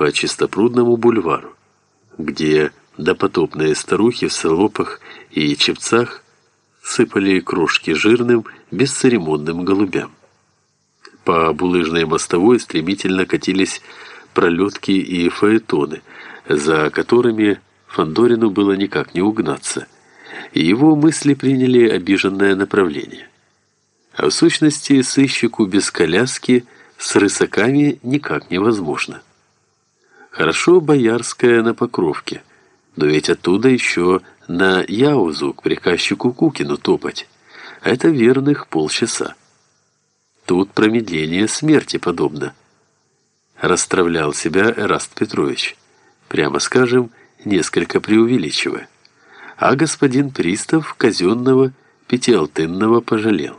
по Чистопрудному бульвару, где допотопные старухи в салопах и чепцах сыпали крошки жирным, бесцеремонным голубям. По булыжной мостовой стремительно катились пролетки и фаэтоны, за которыми Фандорину было никак не угнаться, и его мысли приняли обиженное направление. А в сущности, сыщику без коляски с рысаками никак невозможно. Хорошо Боярская на Покровке, но ведь оттуда еще на Яузу к приказчику Кукину топать. А это верных полчаса. Тут промедление смерти подобно. Расстравлял себя Эраст Петрович. Прямо скажем, несколько преувеличивая. А господин Пристав казенного пятиалтынного пожалел.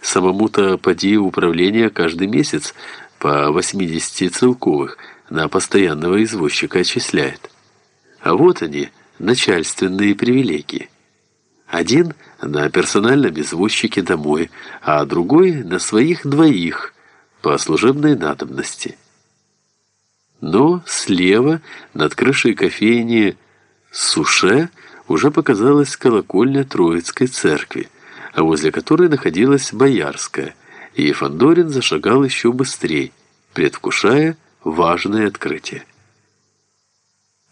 Самому-то поди управление каждый месяц по 80 целковых на постоянного извозчика отчисляет. А вот они, начальственные привилегии. Один на персональном извозчике домой, а другой на своих двоих по служебной надобности. Но слева, над крышей кофейни «Суше», уже показалась колокольня Троицкой церкви, а возле которой находилась Боярская, и Фандорин зашагал еще быстрее, предвкушая важное открытие.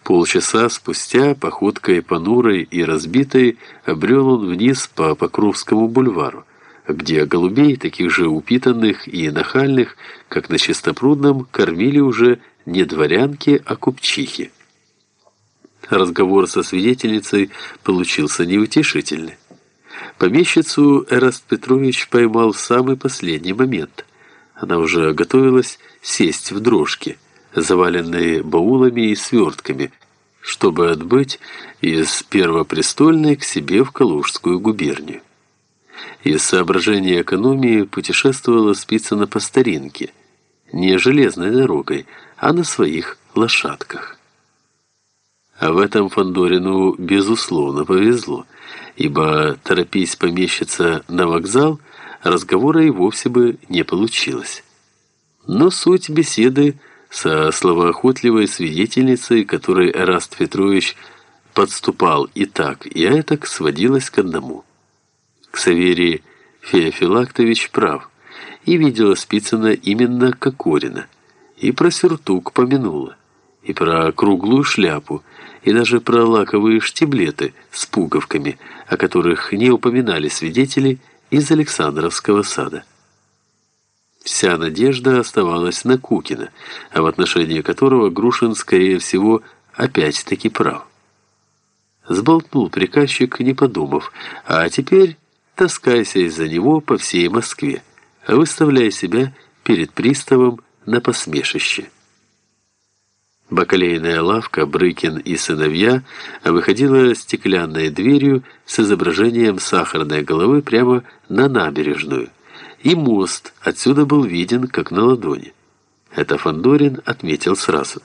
Полчаса спустя, походкой понурой и разбитой, обрел он вниз по Покровскому бульвару, где голубей, таких же упитанных и нахальных, как на Чистопрудном, кормили уже не дворянки, а купчихи. Разговор со свидетельницей получился неутешительный. Помещицу Эраст Петрович поймал в самый последний момент. Она уже готовилась сесть в дрожки – заваленные баулами и свертками, чтобы отбыть из Первопрестольной к себе в Калужскую губернию. Из соображения экономии путешествовала Спицына по старинке, не железной дорогой, а на своих лошадках. А в этом Фандорину безусловно повезло, ибо торопись помещиться на вокзал, разговора и вовсе бы не получилось. Но суть беседы – со словоохотливой свидетельницей, которой Эраст Петрович подступал и так, и этак сводилась к одному. Ксаверий Феофилактович прав, и видела Спицына именно Кокорина, и про сюртук помянула, и про круглую шляпу, и даже про лаковые штиблеты с пуговками, о которых не упоминали свидетели из Александровского сада. Вся надежда оставалась на Кукина, а в отношении которого Грушин, скорее всего, опять-таки прав. Сболтнул приказчик, не подумав, а теперь таскайся из-за него по всей Москве, выставляя себя перед приставом на посмешище. Бакалейная лавка «Брыкин и сыновья» выходила стеклянной дверью с изображением сахарной головы прямо на набережную и мост отсюда был виден, как на ладони. Это Фандорин отметил сразу.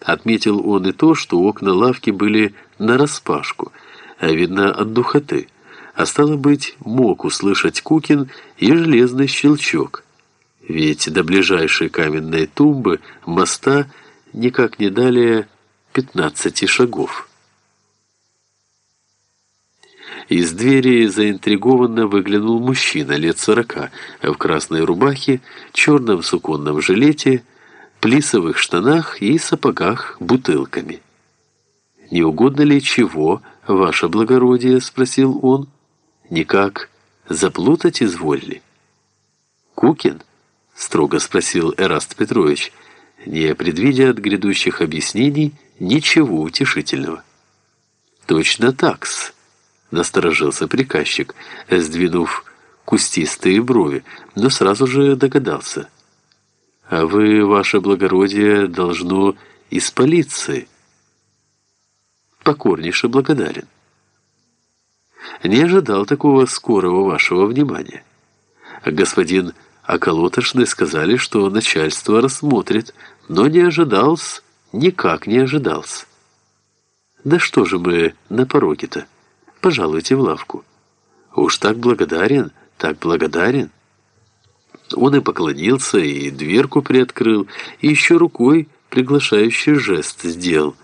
Отметил он и то, что окна лавки были нараспашку, а видно от духоты, а стало быть, мог услышать Кукин и железный щелчок. Ведь до ближайшей каменной тумбы моста никак не далее пятнадцати шагов. Из двери заинтригованно выглянул мужчина лет сорока в красной рубахе, черном суконном жилете, плисовых штанах и сапогах бутылками. «Не угодно ли чего, ваше благородие?» — спросил он. «Никак заплутать изволили?» «Кукин?» — строго спросил Эраст Петрович, не предвидя от грядущих объяснений ничего утешительного. «Точно так-с» насторожился приказчик, сдвинув кустистые брови, но сразу же догадался. «А вы, ваше благородие, должно из полиции». «Покорнейше благодарен». «Не ожидал такого скорого вашего внимания. Господин Околотошный сказали, что начальство рассмотрит, но не ожидался, никак не ожидался». «Да что же мы на пороге-то?» Пожалуйте в лавку. Уж так благодарен, так благодарен. Он и поклонился, и дверку приоткрыл, и еще рукой приглашающий жест сделал.